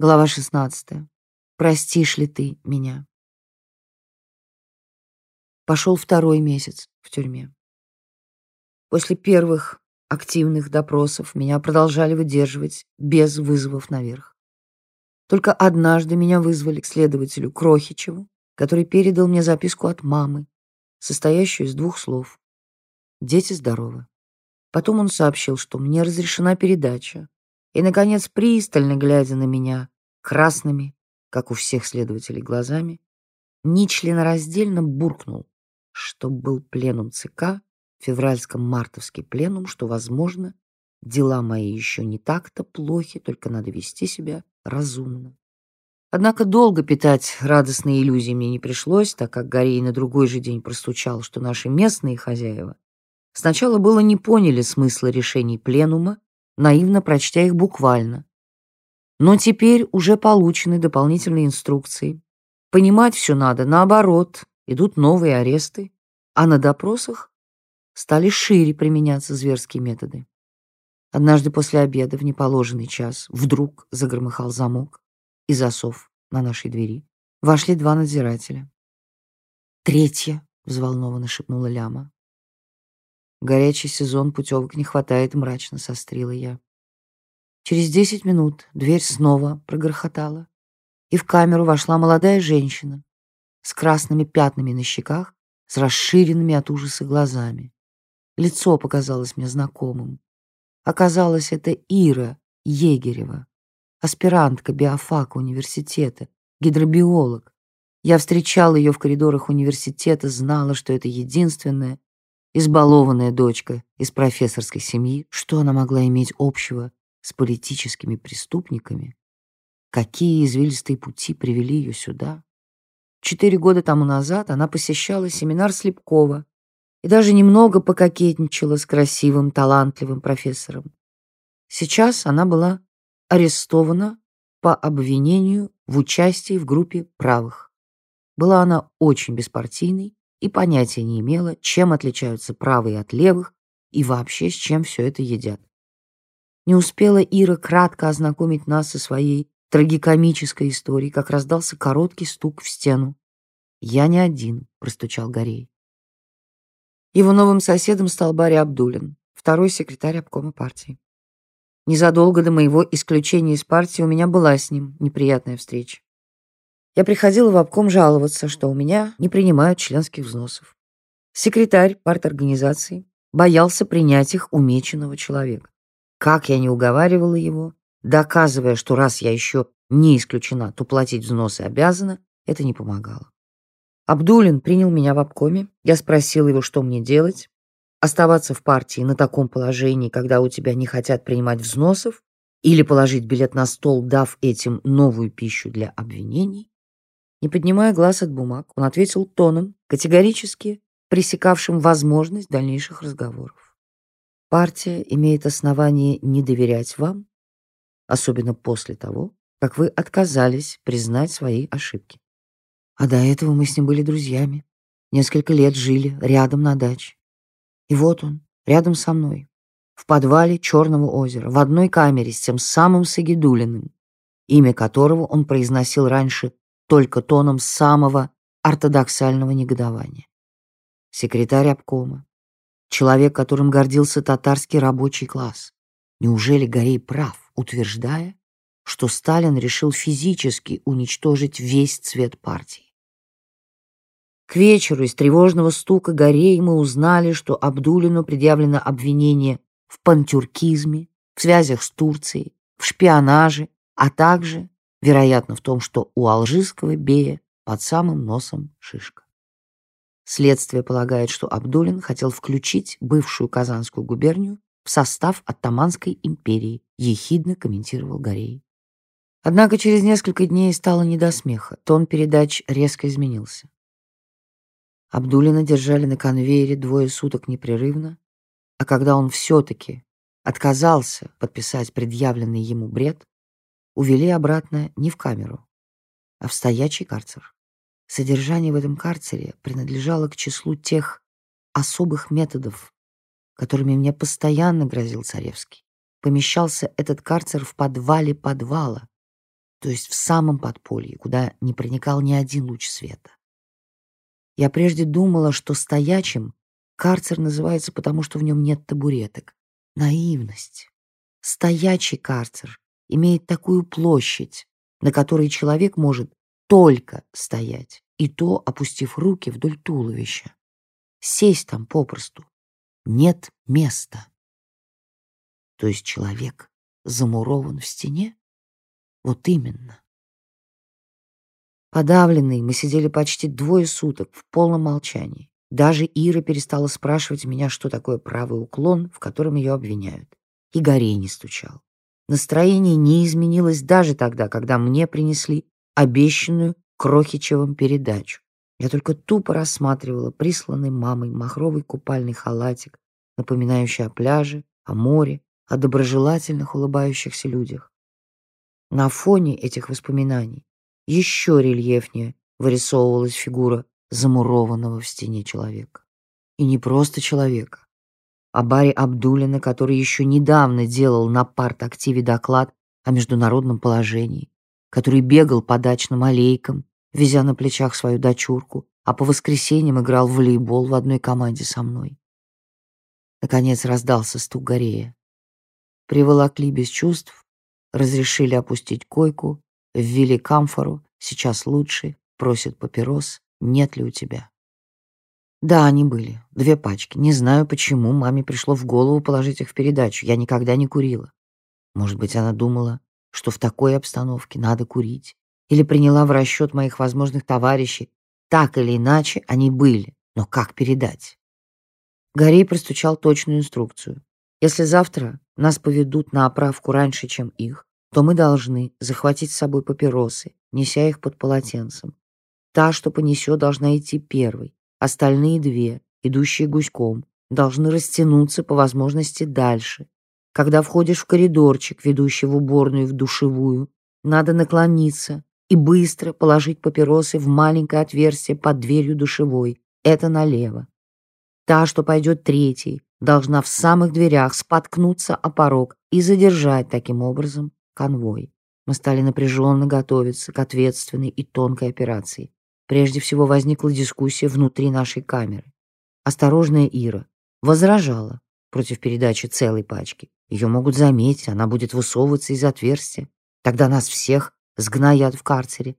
Глава 16. Простишь ли ты меня? Пошел второй месяц в тюрьме. После первых активных допросов меня продолжали выдерживать без вызовов наверх. Только однажды меня вызвали к следователю Крохичеву, который передал мне записку от мамы, состоящую из двух слов. «Дети здоровы». Потом он сообщил, что мне разрешена передача, и, наконец, пристально глядя на меня красными, как у всех следователей, глазами, нечленораздельно буркнул, что был пленум ЦК, февральско-мартовский пленум, что, возможно, дела мои еще не так-то плохи, только надо вести себя разумно. Однако долго питать радостные иллюзии мне не пришлось, так как Горей на другой же день простучал, что наши местные хозяева сначала было не поняли смысла решений пленума, наивно прочтя их буквально. Но теперь уже получены дополнительные инструкции. Понимать все надо наоборот, идут новые аресты, а на допросах стали шире применяться зверские методы. Однажды после обеда в неположенный час вдруг загромыхал замок и засов на нашей двери. Вошли два надзирателя. «Третья», — взволнованно шепнула Ляма. «Горячий сезон, путевок не хватает», — мрачно сострила я. Через десять минут дверь снова прогрохотала, и в камеру вошла молодая женщина с красными пятнами на щеках, с расширенными от ужаса глазами. Лицо показалось мне знакомым. Оказалось, это Ира Егерева, аспирантка биофака университета, гидробиолог. Я встречала ее в коридорах университета, знала, что это единственная избалованная дочка из профессорской семьи. Что она могла иметь общего с политическими преступниками? Какие извилистые пути привели ее сюда? Четыре года тому назад она посещала семинар Слепкова и даже немного пококетничала с красивым, талантливым профессором. Сейчас она была арестована по обвинению в участии в группе правых. Была она очень беспартийной и понятия не имела, чем отличаются правые от левых и вообще с чем все это едят. Не успела Ира кратко ознакомить нас со своей трагикомической историей, как раздался короткий стук в стену. «Я не один», — простучал Горей. Его новым соседом стал Барри Абдулин, второй секретарь обкома партии. Незадолго до моего исключения из партии у меня была с ним неприятная встреча. Я приходила в обком жаловаться, что у меня не принимают членских взносов. Секретарь парторганизации боялся принять их у меченого человека. Как я не уговаривала его, доказывая, что раз я еще не исключена, то платить взносы обязана, это не помогало. Абдулин принял меня в обкоме. Я спросил его, что мне делать. Оставаться в партии на таком положении, когда у тебя не хотят принимать взносов, или положить билет на стол, дав этим новую пищу для обвинений? Не поднимая глаз от бумаг, он ответил тоном, категорически пресекавшим возможность дальнейших разговоров. Партия имеет основание не доверять вам, особенно после того, как вы отказались признать свои ошибки. А до этого мы с ним были друзьями. Несколько лет жили рядом на даче. И вот он, рядом со мной, в подвале Черного озера, в одной камере с тем самым Сагидулиным, имя которого он произносил раньше только тоном самого ортодоксального негодования. Секретарь обкома, человек, которым гордился татарский рабочий класс. Неужели Горей прав, утверждая, что Сталин решил физически уничтожить весь цвет партии? К вечеру из тревожного стука горей мы узнали, что Абдулину предъявлено обвинение в пантюркизме, в связях с Турцией, в шпионаже, а также, вероятно, в том, что у алжирского бея под самым носом шишка. Следствие полагает, что Абдулин хотел включить бывшую Казанскую губернию в состав Оттаманской империи, ехидно комментировал Горей. Однако через несколько дней стало не до смеха, тон передач резко изменился. Абдулина держали на конвейере двое суток непрерывно, а когда он все-таки отказался подписать предъявленный ему бред, увели обратно не в камеру, а в стоячий карцер. Содержание в этом карцере принадлежало к числу тех особых методов, которыми мне постоянно грозил Царевский. Помещался этот карцер в подвале подвала, то есть в самом подполье, куда не проникал ни один луч света. Я прежде думала, что стоячим карцер называется потому, что в нем нет табуреток. Наивность. Стоячий карцер имеет такую площадь, на которой человек может только стоять, и то опустив руки вдоль туловища. Сесть там попросту. Нет места. То есть человек замурован в стене? Вот именно. Подавленные, мы сидели почти двое суток в полном молчании. Даже Ира перестала спрашивать меня, что такое правый уклон, в котором ее обвиняют. И Горей не стучал. Настроение не изменилось даже тогда, когда мне принесли обещанную Крохичевым передачу. Я только тупо рассматривала присланный мамой махровый купальный халатик, напоминающий о пляже, о море, о доброжелательных улыбающихся людях. На фоне этих воспоминаний еще рельефнее вырисовывалась фигура замурованного в стене человека. И не просто человека, а Барри Абдулина, который еще недавно делал на парт-активе доклад о международном положении, который бегал по дачным аллейкам, везя на плечах свою дочурку, а по воскресеньям играл в волейбол в одной команде со мной. Наконец раздался стук Горея. Приволокли без чувств, разрешили опустить койку, ввели камфору, сейчас лучше, просит папирос, нет ли у тебя. Да, они были, две пачки. Не знаю, почему маме пришло в голову положить их в передачу. Я никогда не курила. Может быть, она думала, что в такой обстановке надо курить. Или приняла в расчет моих возможных товарищей. Так или иначе, они были. Но как передать? Горей простучал точную инструкцию. Если завтра нас поведут на оправку раньше, чем их, то мы должны захватить с собой папиросы, неся их под полотенцем. Та, что понесет, должна идти первой. Остальные две, идущие гуськом, должны растянуться по возможности дальше. Когда входишь в коридорчик, ведущий в уборную и в душевую, надо наклониться и быстро положить папиросы в маленькое отверстие под дверью душевой. Это налево. Та, что пойдет третьей, должна в самых дверях споткнуться о порог и задержать таким образом конвой. Мы стали напряженно готовиться к ответственной и тонкой операции. Прежде всего возникла дискуссия внутри нашей камеры. Осторожная Ира возражала против передачи целой пачки. Ее могут заметить, она будет высовываться из отверстия. Тогда нас всех сгноят в карцере.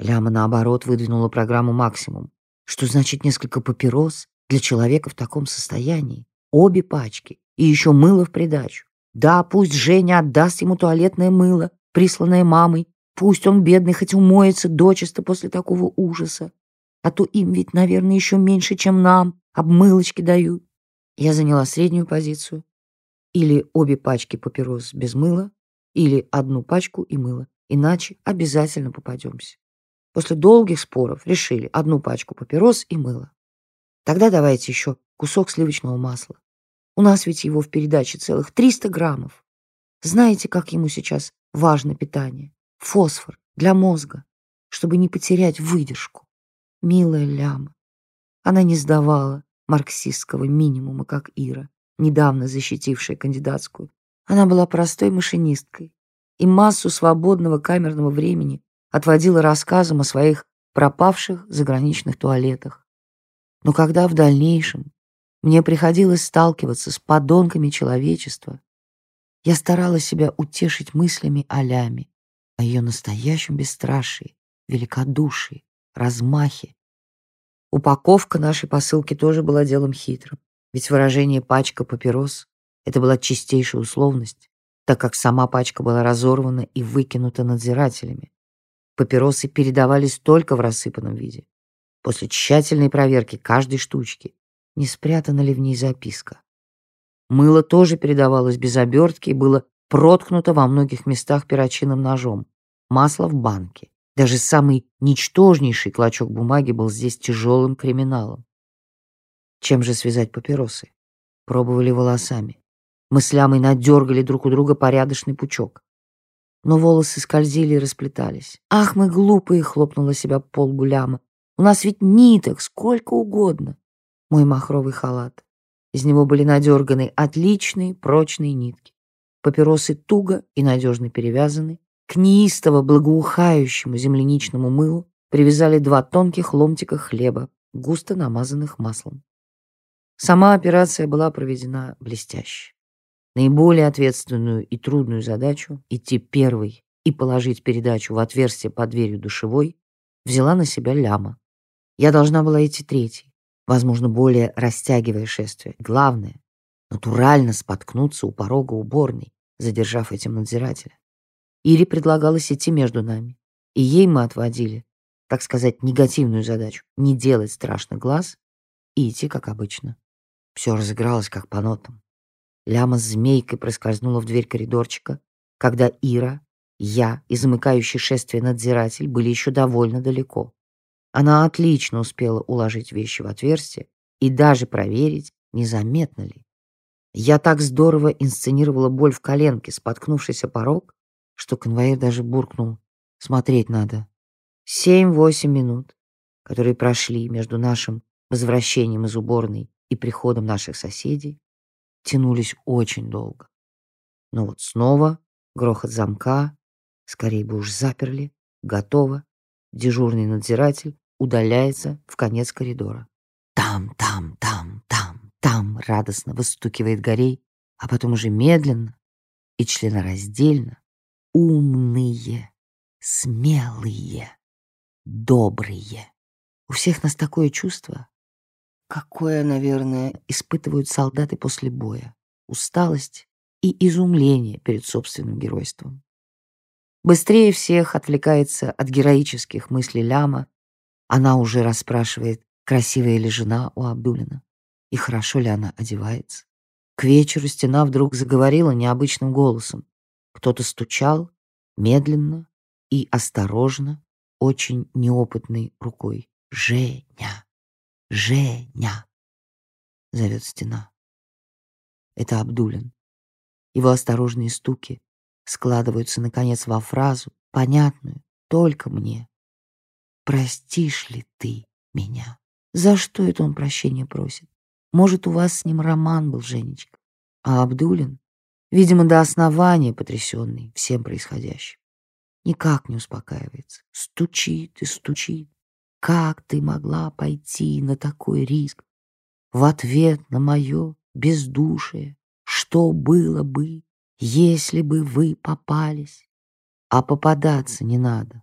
Ляма, наоборот, выдвинула программу «Максимум». Что значит несколько папирос для человека в таком состоянии? Обе пачки и еще мыло в придачу. Да, пусть Женя отдаст ему туалетное мыло, присланное мамой, Пусть он, бедный, хоть умоется дочисто после такого ужаса. А то им ведь, наверное, еще меньше, чем нам, обмылочки дают. Я заняла среднюю позицию. Или обе пачки папирос без мыла, или одну пачку и мыло. Иначе обязательно попадемся. После долгих споров решили одну пачку папирос и мыло. Тогда давайте еще кусок сливочного масла. У нас ведь его в передаче целых 300 граммов. Знаете, как ему сейчас важно питание? Фосфор для мозга, чтобы не потерять выдержку. Милая ляма. Она не сдавала марксистского минимума, как Ира, недавно защитившая кандидатскую. Она была простой машинисткой и массу свободного камерного времени отводила рассказам о своих пропавших заграничных туалетах. Но когда в дальнейшем мне приходилось сталкиваться с подонками человечества, я старалась себя утешить мыслями о ляме о ее настоящем бесстрашии, великодушии, размахе. Упаковка нашей посылки тоже была делом хитрым, ведь выражение «пачка папирос» — это была чистейшая условность, так как сама пачка была разорвана и выкинута надзирателями. Папиросы передавались только в рассыпанном виде. После тщательной проверки каждой штучки, не спрятана ли в ней записка. Мыло тоже передавалось без обертки и было проткнуто во многих местах перочинным ножом. Масло в банке. Даже самый ничтожнейший клочок бумаги был здесь тяжелым криминалом. Чем же связать папиросы? Пробовали волосами. Мы с Лямой надергали друг у друга порядочный пучок. Но волосы скользили и расплетались. «Ах, мы глупые!» — хлопнула себя по лбу Ляма. «У нас ведь ниток сколько угодно!» Мой махровый халат. Из него были надерганы отличные прочные нитки. Папиросы туго и надежно перевязаны, К неистово благоухающему земляничному мылу привязали два тонких ломтика хлеба, густо намазанных маслом. Сама операция была проведена блестяще. Наиболее ответственную и трудную задачу — идти первой и положить передачу в отверстие под дверью душевой — взяла на себя ляма. Я должна была идти третьей, возможно, более растягивая шествие. Главное — натурально споткнуться у порога уборной, задержав этим надзирателя. Ире предлагалось идти между нами, и ей мы отводили, так сказать, негативную задачу — не делать страшных глаз и идти, как обычно. Все разыгралось, как по нотам. Ляма с змейкой проскользнула в дверь коридорчика, когда Ира, я и замыкающий шествие надзиратель были еще довольно далеко. Она отлично успела уложить вещи в отверстие и даже проверить, незаметно ли. Я так здорово инсценировала боль в коленке, споткнувшийся порог, что конвоир даже буркнул «Смотреть надо». Семь-восемь минут, которые прошли между нашим возвращением из уборной и приходом наших соседей, тянулись очень долго. Но вот снова грохот замка, скорее бы уж заперли, готово. Дежурный надзиратель удаляется в конец коридора. Там, там, там, там, там радостно выстукивает Горей, а потом уже медленно и членораздельно умные, смелые, добрые. У всех нас такое чувство, Какое, наверное, испытывают солдаты после боя. Усталость и изумление перед собственным геройством. Быстрее всех отвлекается от героических мыслей Ляма. Она уже расспрашивает, красивая ли жена у Абдулина и хорошо ли она одевается. К вечеру стена вдруг заговорила необычным голосом. Кто-то стучал медленно и осторожно, очень неопытной рукой. «Женя!» «Женя!» — зовет стена. Это Абдулин. Его осторожные стуки складываются, наконец, во фразу, понятную только мне. «Простишь ли ты меня?» За что это он прощения просит? Может, у вас с ним роман был, Женечка? А Абдулин, видимо, до основания потрясенный всем происходящим, никак не успокаивается. Стучит и стучит. Как ты могла пойти на такой риск? В ответ на мое бездушие, что было бы, если бы вы попались? А попадаться не надо.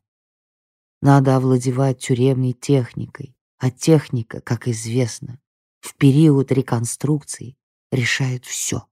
Надо овладевать тюремной техникой, а техника, как известно, в период реконструкции решает все.